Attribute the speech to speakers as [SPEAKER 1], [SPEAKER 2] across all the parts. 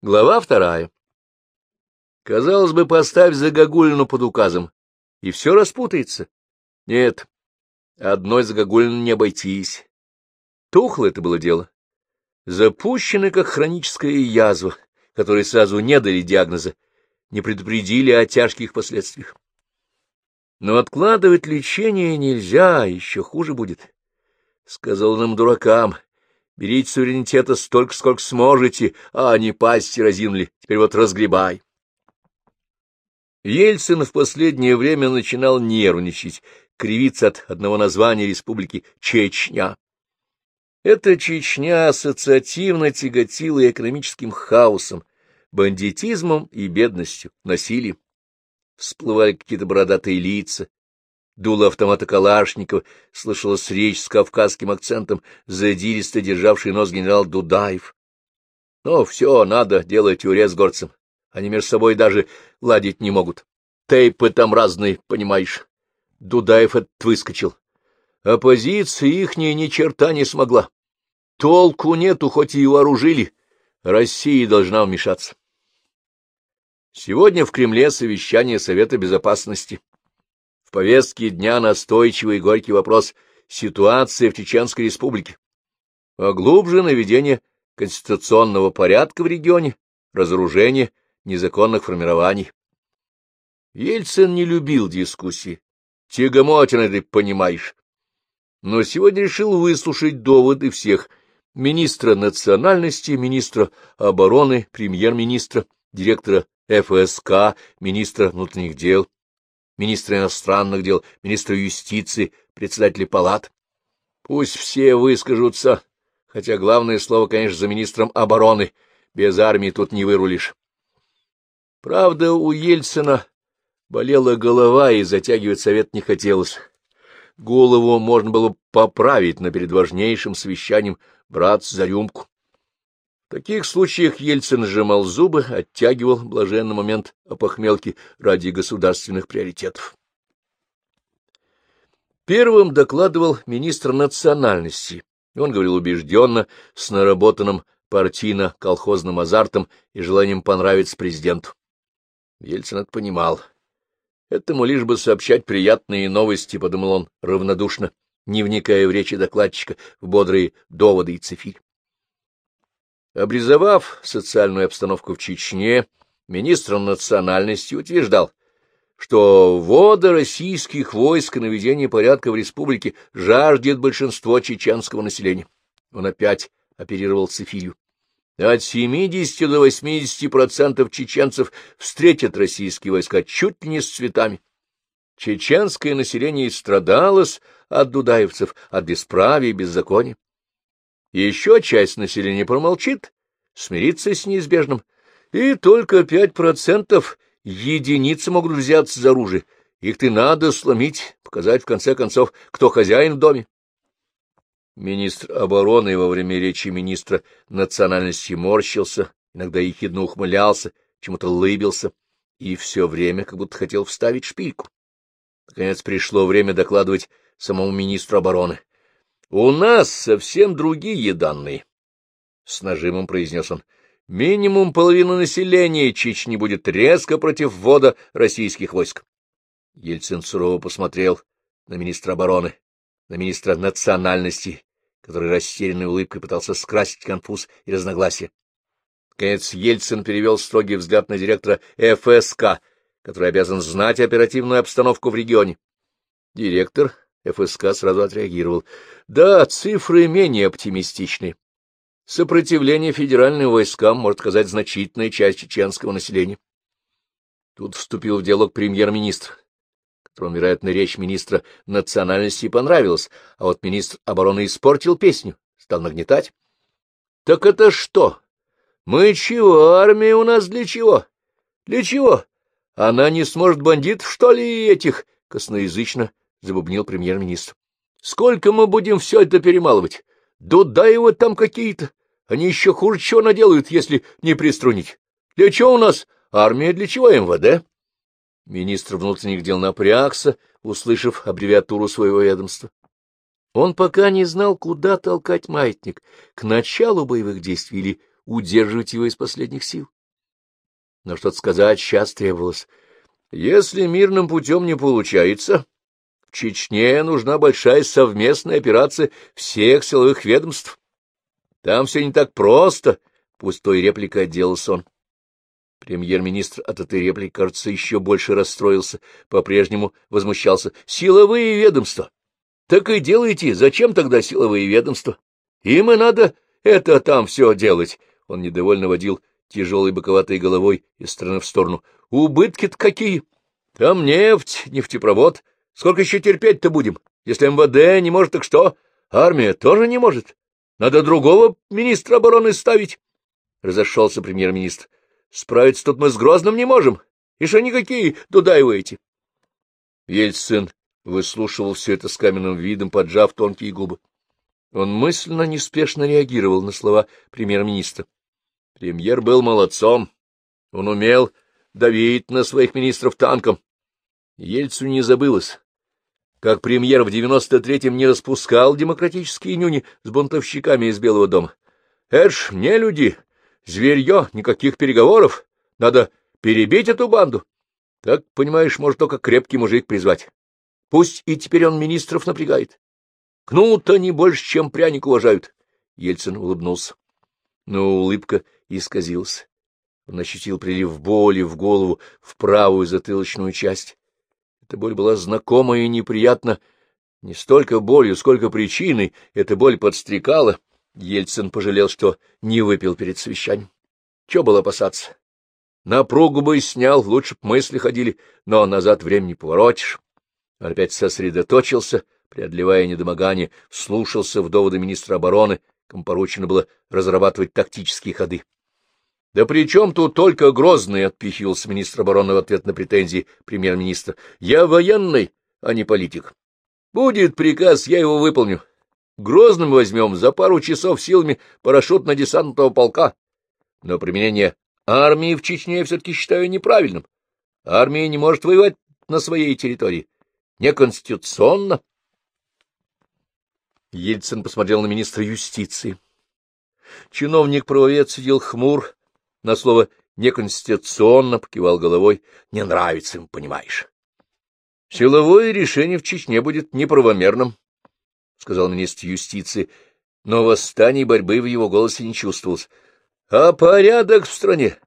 [SPEAKER 1] Глава вторая. Казалось бы, поставь загогулину под указом, и все распутается. Нет, одной загогулины не обойтись. Тухло это было дело. Запущено, как хроническая язва, которой сразу не дали диагноза, не предупредили о тяжких последствиях. Но откладывать лечение нельзя, еще хуже будет. Сказал нам дуракам, берите суверенитета столько, сколько сможете, а они пасти разинули, теперь вот разгребай. Ельцин в последнее время начинал нервничать, кривиться от одного названия республики Чечня. Эта Чечня ассоциативно тяготила экономическим хаосом, бандитизмом и бедностью, насилием. Всплывали какие-то бородатые лица, дуло автомата Калашникова, слышалась речь с кавказским акцентом, задиристо державший нос генерал Дудаев. Но все надо делать урез горцам, они между собой даже ладить не могут. Тейпы там разные, понимаешь. Дудаев этот выскочил. Оппозиция ихняя ни черта не смогла. Толку нету, хоть и вооружили. Россия должна вмешаться. Сегодня в Кремле совещание Совета Безопасности. В повестке дня настойчивый и горький вопрос «Ситуация в Чеченской Республике». А глубже наведение конституционного порядка в регионе, разоружение незаконных формирований. Ельцин не любил дискуссии. Тягомотина ты понимаешь. Но сегодня решил выслушать доводы всех — министра национальности, министра обороны, премьер-министра, директора ФСК, министра внутренних дел, министра иностранных дел, министра юстиции, председателя палат. Пусть все выскажутся, хотя главное слово, конечно, за министром обороны. Без армии тут не вырулишь. Правда, у Ельцина болела голова, и затягивать совет не хотелось. Голову можно было поправить, но перед важнейшим совещанием браться за рюмку. В таких случаях Ельцин сжимал зубы, оттягивал блаженный момент опохмелки ради государственных приоритетов. Первым докладывал министр национальности. Он говорил убежденно, с наработанным партийно-колхозным азартом и желанием понравиться президенту. Ельцин это понимал. Этому лишь бы сообщать приятные новости, — подумал он равнодушно, не вникая в речи докладчика, в бодрые доводы и цифирь. Обрезовав социальную обстановку в Чечне, министр национальности утверждал, что ввода российских войск и наведения порядка в республике жаждет большинство чеченского населения. Он опять оперировал цифирью. От 70 до 80 процентов чеченцев встретят российские войска чуть не с цветами. Чеченское население страдалось от дудаевцев, от бесправия и беззакония. Еще часть населения промолчит, смирится с неизбежным, и только пять процентов единицы могут взяться за оружие. Их ты надо сломить, показать, в конце концов, кто хозяин в доме. Министр обороны во время речи министра национальности морщился, иногда ехидно ухмылялся, чему-то лыбился, и все время как будто хотел вставить шпильку. Наконец пришло время докладывать самому министру обороны. У нас совсем другие данные, — с нажимом произнес он. Минимум половина населения Чечни будет резко против ввода российских войск. Ельцин сурово посмотрел на министра обороны, на министра национальности, который растерянной улыбкой пытался скрасить конфуз и разногласия. Наконец Ельцин перевел строгий взгляд на директора ФСК, который обязан знать оперативную обстановку в регионе. Директор ФСК сразу отреагировал. Да, цифры менее оптимистичны. Сопротивление федеральным войскам может оказать значительная часть чеченского населения. Тут вступил в диалог премьер-министр, которому, вероятно, речь министра национальности понравилась, а вот министр обороны испортил песню, стал нагнетать. — Так это что? Мы чего? Армия у нас для чего? Для чего? Она не сможет бандитов, что ли, этих? — косноязычно — забубнил премьер-министр. — Сколько мы будем все это перемалывать? Дудаевы там какие-то. Они еще хуже чего наделают, если не приструнить. Для чего у нас армия, для чего МВД? Министр внутренних дел напрягся, услышав аббревиатуру своего ведомства. Он пока не знал, куда толкать маятник — к началу боевых действий или удерживать его из последних сил. Но что-то сказать сейчас требовалось. Если мирным путем не получается, в Чечне нужна большая совместная операция всех силовых ведомств. Там все не так просто, — пустой репликой отделался он. Премьер-министр от этой реплики, кажется, еще больше расстроился, по-прежнему возмущался. — Силовые ведомства! Так и делайте. Зачем тогда силовые ведомства? Им и надо это там все делать. Он недовольно водил тяжелой боковатой головой из стороны в сторону. Убытки-то какие! Там нефть, нефтепровод. Сколько еще терпеть-то будем? Если МВД не может, так что? Армия тоже не может. Надо другого министра обороны ставить. Разошелся премьер-министр. Справиться тут мы с Грозным не можем. И что никакие дудаеваете? Ельцин выслушивал все это с каменным видом, поджав тонкие губы. Он мысленно неспешно реагировал на слова премьер-министра. Премьер был молодцом. Он умел давить на своих министров танком. Ельцину не забылось, как премьер в девяносто третьем не распускал демократические нюни с бунтовщиками из Белого дома. Это ж не люди, зверье, никаких переговоров. Надо перебить эту банду. Так, понимаешь, может только крепкий мужик призвать. Пусть и теперь он министров напрягает. Кнут не больше, чем пряник уважают. Ельцин улыбнулся. Но улыбка исказилась. Он ощутил прилив боли в голову, в правую затылочную часть. Эта боль была знакома и неприятна. Не столько болью, сколько причиной. Эта боль подстрекала. Ельцин пожалел, что не выпил перед совещанием. Чего было опасаться? Напругу бы снял, лучше б мысли ходили, но назад времени поворотишь. Он опять сосредоточился, преодолевая недомогание, слушался в доводы министра обороны, кому поручено было разрабатывать тактические ходы. — Да при чем тут только Грозный? — отпихивался министр обороны в ответ на претензии премьер-министра. — Я военный, а не политик. Будет приказ, я его выполню. Грозным возьмем за пару часов силами парашютно-десантного полка. Но применение армии в Чечне я все-таки считаю неправильным. Армия не может воевать на своей территории. Неконституционно. Ельцин посмотрел на министра юстиции. Чиновник-правовед сидел хмур, на слово «неконституционно» покивал головой. Не нравится им, понимаешь. Силовое решение в Чечне будет неправомерным, — сказал министр юстиции, но восстание борьбы в его голосе не чувствовалось. — А порядок в стране?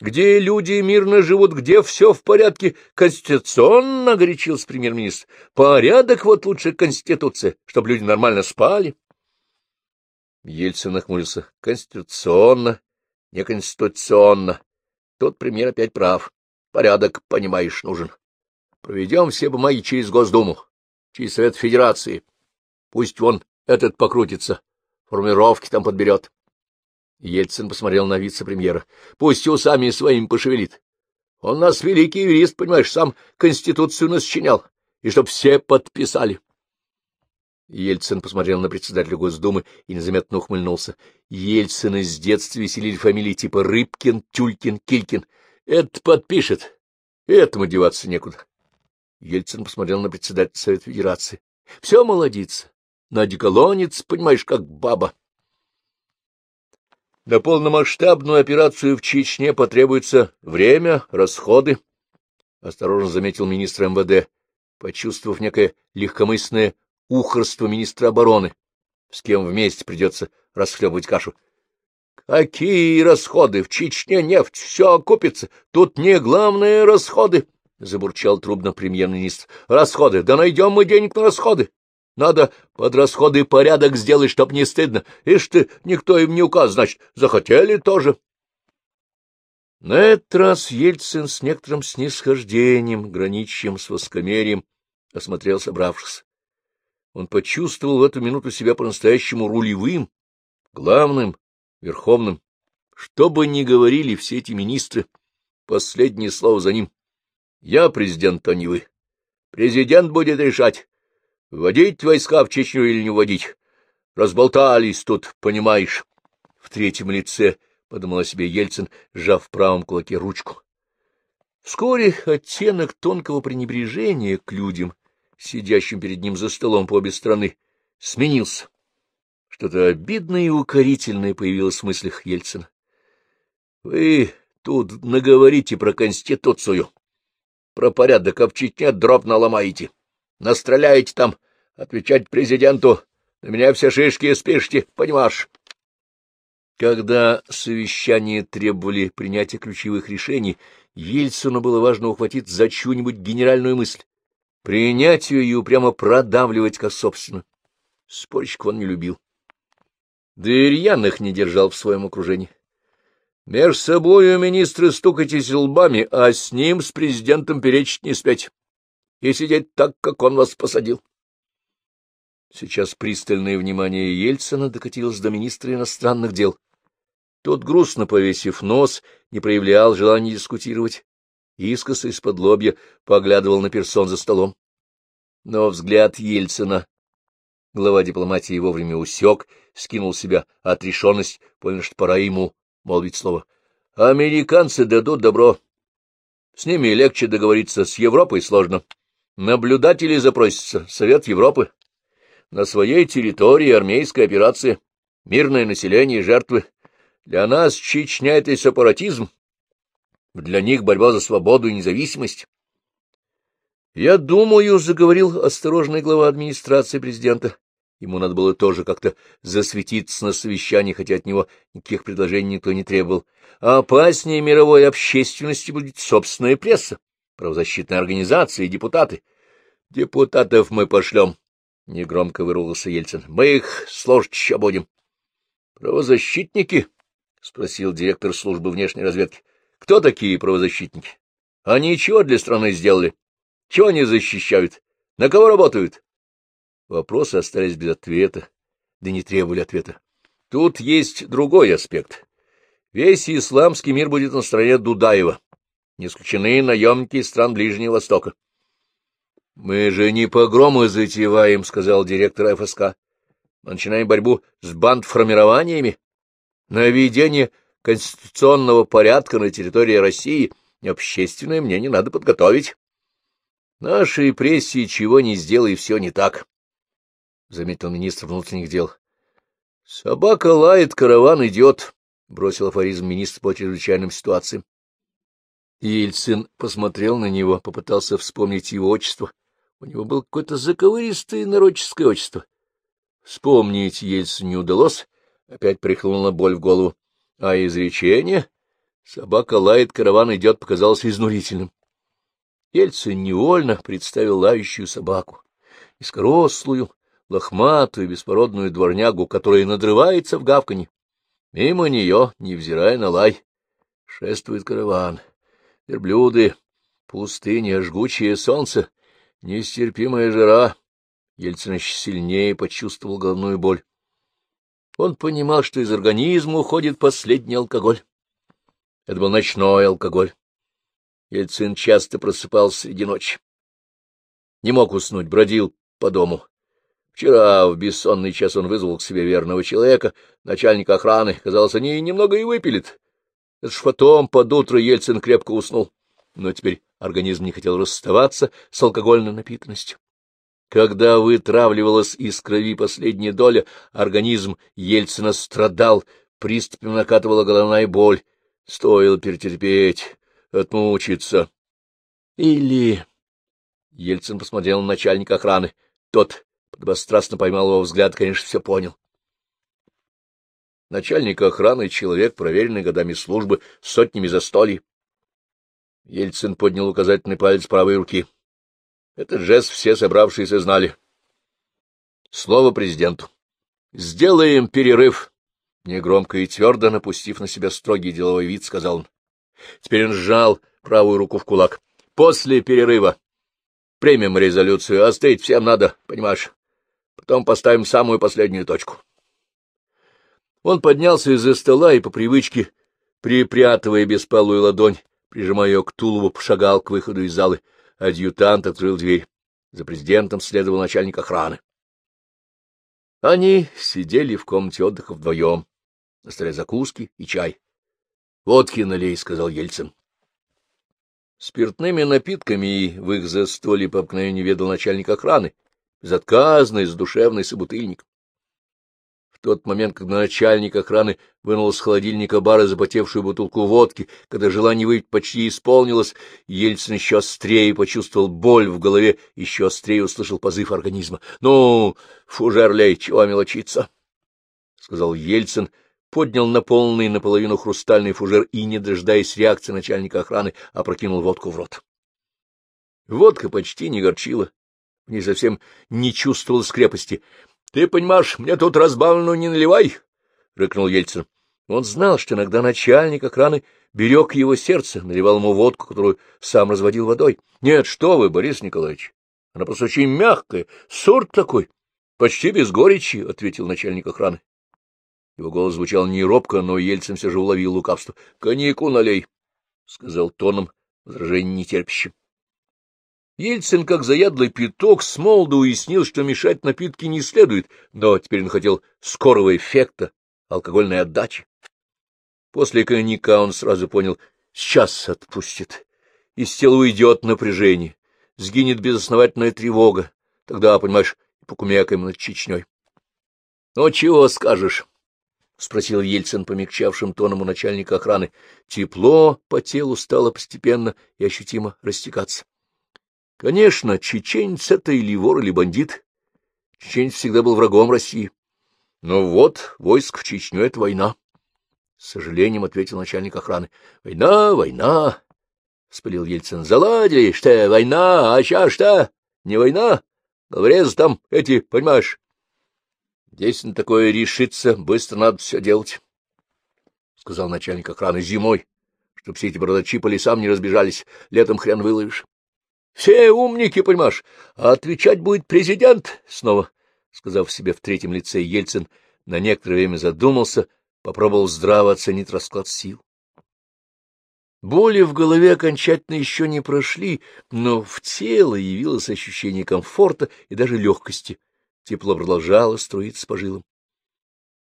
[SPEAKER 1] Где люди мирно живут, где все в порядке, конституционно, — горячился премьер-министр. — Порядок вот лучше конституция, чтобы люди нормально спали. Ельцин нахмурился. — Конституционно, неконституционно. Тут премьер опять прав. Порядок, понимаешь, нужен. Проведем все бумаги через Госдуму, через Совет Федерации. Пусть вон этот покрутится, формировки там подберет. Ельцин посмотрел на вице-премьера. Пусть усами своим пошевелит. Он нас великий юрист, понимаешь, сам Конституцию насчинял, и чтоб все подписали. Ельцин посмотрел на председателя Госдумы и незаметно ухмыльнулся. Ельцина с детства веселили фамилии типа Рыбкин, Тюлькин, Килькин. Это подпишет. Этому деваться некуда. Ельцин посмотрел на председателя Совета Федерации. Все молодится. На одеколонец, понимаешь, как баба. На полномасштабную операцию в Чечне потребуется время, расходы, — осторожно заметил министр МВД, почувствовав некое легкомысленное ухорство министра обороны, с кем вместе придется расхлебывать кашу. Какие расходы? В Чечне нефть, все окупится. Тут не главные расходы, — забурчал трубно премьер-министр. Расходы, да найдем мы денег на расходы. Надо под расходы порядок сделать, чтоб не стыдно. Ишь ты, никто им не указ, значит, захотели тоже. На этот раз Ельцин с некоторым снисхождением, граничащим с воскомерием, осмотрел собравшихся. Он почувствовал в эту минуту себя по-настоящему рулевым, главным, верховным. Что бы ни говорили все эти министры, последнее слово за ним. Я президент, а не вы. Президент будет решать, вводить войска в Чечню или не вводить. Разболтались тут, понимаешь. В третьем лице подумал о себе Ельцин, сжав в правом кулаке ручку. Вскоре оттенок тонкого пренебрежения к людям сидящим перед ним за столом по обе стороны, сменился. Что-то обидное и укорительное появилось в мыслях Ельцина. — Вы тут наговорите про Конституцию, про порядок, а в Чечне дроп наломаете. Настреляете там, отвечать президенту, на меня все шишки спишите, понимаешь? Когда совещание требовали принятия ключевых решений, Ельцину было важно ухватить за чью-нибудь генеральную мысль, принять ее и упрямо продавливать как собственно. Спорщик он не любил. Да и рьяных не держал в своем окружении. Меж собою министры стукайтесь лбами, а с ним, с президентом, перечить не спять и сидеть так, как он вас посадил. Сейчас пристальное внимание Ельцина докатилось до министра иностранных дел. Тот, грустно повесив нос, не проявлял желания дискутировать. Искоса из-под лобья поглядывал на персон за столом. Но взгляд Ельцина, глава дипломатии, вовремя усек, скинул себя отрешенность, понял, что пора ему молвить слово. Американцы дадут добро. С ними легче договориться, с Европой сложно. Наблюдатели запросятся, Совет Европы. На своей территории армейская операция, мирное население, жертвы. Для нас Чечня — это сепаратизм. Для них борьба за свободу и независимость. Я думаю, — заговорил осторожный глава администрации президента, Ему надо было тоже как-то засветиться на совещании, хотя от него никаких предложений никто не требовал. А опаснее мировой общественности будет собственная пресса, правозащитные организации и депутаты. Депутатов мы пошлем, — негромко вырвался Ельцин. — Мы их сложить еще будем. — Правозащитники? — спросил директор службы внешней разведки. — Кто такие правозащитники? Они чего для страны сделали? Чего они защищают? На кого работают? Вопросы остались без ответа, да не требовали ответа. Тут есть другой аспект. Весь исламский мир будет на стороне Дудаева. Не исключены наемники из стран Ближнего Востока. — Мы же не погромы затеваем, — сказал директор ФСК. — начинаем борьбу с бандформированиями. Наведение конституционного порядка на территории России общественное мнение надо подготовить. Нашей прессе чего не сделай, все не так. — заметил министр внутренних дел. — Собака лает, караван идет, — бросил афоризм министр по чрезвычайным ситуациям. Ельцин посмотрел на него, попытался вспомнить его отчество. У него было какое-то заковыристое народческое отчество. Вспомнить Ельцину не удалось, опять прихлынула боль в голову. А изречение «собака лает, караван идет» показалось изнурительным. Ельцин невольно представил лающую собаку, низкорослую, лохматую беспородную дворнягу, которая надрывается в гавканье. Мимо нее, невзирая на лай, шествует караван. Верблюды, пустыня, жгучее солнце, нестерпимая жара. Ельцин еще сильнее почувствовал головную боль. Он понимал, что из организма уходит последний алкоголь. Это был ночной алкоголь. Ельцин часто просыпался среди ночи. Не мог уснуть, бродил по дому. Вчера в бессонный час он вызвал к себе верного человека, начальника охраны. Казалось, они немного и выпилят. Это ж потом под утро Ельцин крепко уснул. Но теперь организм не хотел расставаться с алкогольной напитанностью. Когда вытравливалась из крови последняя доля, организм Ельцина страдал, приступом накатывала головная боль. Стоило перетерпеть, отмучиться. Или... Ельцин посмотрел на начальника охраны. Тот подобострастно поймал его взгляд, конечно, все понял. Начальник охраны — человек, проверенный годами службы, сотнями застолий. Ельцин поднял указательный палец правой руки. Этот жест все собравшиеся знали. Слово президенту. «Сделаем перерыв», — негромко и твердо, напустив на себя строгий деловой вид, сказал он. Теперь он сжал правую руку в кулак. «После перерыва примем резолюцию, стоять всем надо, понимаешь? Потом поставим самую последнюю точку. Он поднялся из-за стола и по привычке, припрятывая беспалую ладонь, прижимая ее к тулову, пошагал к выходу из залы. Адъютант открыл дверь. За президентом следовал начальник охраны. Они сидели в комнате отдыха вдвоем. На столе закуски и чай. — Водки налей, — сказал Ельцин. Спиртными напитками в их застолье по обыкновению ведал начальник охраны, безотказный, задушевный собутыльник. Тот момент, когда начальник охраны вынул из холодильника бара запотевшую бутылку водки, когда желание выпить почти исполнилось, Ельцин еще острее почувствовал боль в голове, еще острее услышал позыв организма. — Ну, фужерлей, чего мелочиться? — сказал Ельцин, поднял наполненный наполовину хрустальный фужер и, не дожидаясь реакции начальника охраны, опрокинул водку в рот. Водка почти не горчила, в ней совсем не чувствовалась крепости. — Ты понимаешь, мне тут разбавленную не наливай, — рыкнул Ельцин. Он знал, что иногда начальник охраны берег его сердце, наливал ему водку, которую сам разводил водой. — Нет, что вы, Борис Николаевич, она просто очень мягкая, сорт такой, почти без горечи, — ответил начальник охраны. Его голос звучал не робко, но Ельцин все же уловил лукавство. — Коньяку налей, — сказал тоном, возражение нетерпящим. Ельцин, как заядлый пяток, с молоду уяснил, что мешать напитки не следует, но теперь он хотел скорого эффекта, алкогольной отдачи. После коньяка он сразу понял — сейчас отпустит. Из тела уйдет напряжение, сгинет безосновательная тревога. Тогда, понимаешь, покумекаем над Чечней. — Ну, чего скажешь? — спросил Ельцин помягчавшим тоном у начальника охраны. Тепло по телу стало постепенно и ощутимо растекаться. Конечно, чеченец — это или вор, или бандит. Чеченец всегда был врагом России. Но вот войск в Чечню — это война. С сожалением ответил начальник охраны. — Война, война! — вспылил Ельцин. — Заладили, что война, а сейчас что? Не война? Говорят, там эти, понимаешь? Если на такое решиться, быстро надо все делать, — сказал начальник охраны зимой, чтобы все эти бородачи по лесам не разбежались, летом хрен выловишь. Все умники, понимаешь, а отвечать будет президент, снова, сказав себе в третьем лице, Ельцин на некоторое время задумался, попробовал здраво оценить расклад сил. Боли в голове окончательно еще не прошли, но в тело явилось ощущение комфорта и даже легкости. Тепло продолжало струиться по жилам.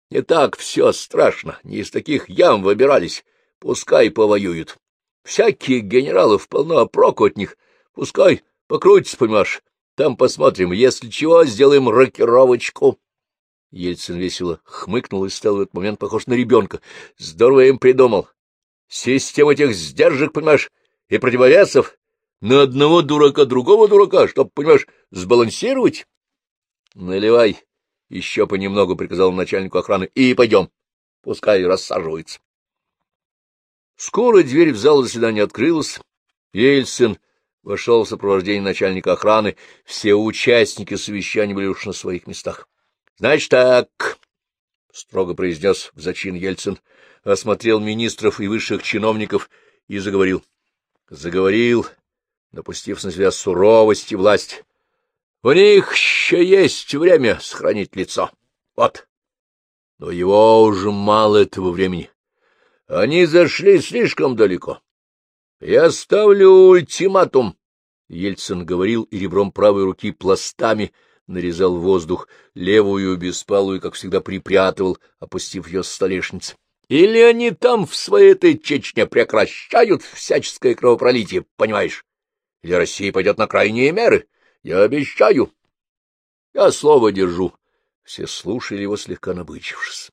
[SPEAKER 1] Не так все страшно, не из таких ям выбирались, пускай повоюют. Всяких генералов полно проку от них — Пускай покрутится, понимаешь. Там посмотрим. Если чего, сделаем рокировочку. Ельцин весело хмыкнул и стал в этот момент похож на ребенка. Здорово им придумал. Система этих сдержек, понимаешь, и противовесов на одного дурака другого дурака, чтоб, понимаешь, сбалансировать. — Наливай еще понемногу, — приказал начальнику охраны, — и пойдем. Пускай рассаживается. Скоро дверь в зал заседания открылась. Ельцин вошел в сопровождении начальника охраны. Все участники совещания были уж на своих местах. — Значит так, — строго произнес в зачин Ельцин, осмотрел министров и высших чиновников и заговорил. Заговорил, напустив на себя суровость и власть. — У них еще есть время сохранить лицо. Вот. Но его уже мало этого времени. Они зашли слишком далеко. Я ставлю ультиматум. Ельцин говорил и ребром правой руки пластами нарезал воздух, левую беспалую, как всегда, припрятывал, опустив ее с столешницы. Или они там в своей этой Чечне прекращают всяческое кровопролитие, понимаешь? Или Россия пойдет на крайние меры? Я обещаю. Я слово держу. Все слушали его, слегка набычившись.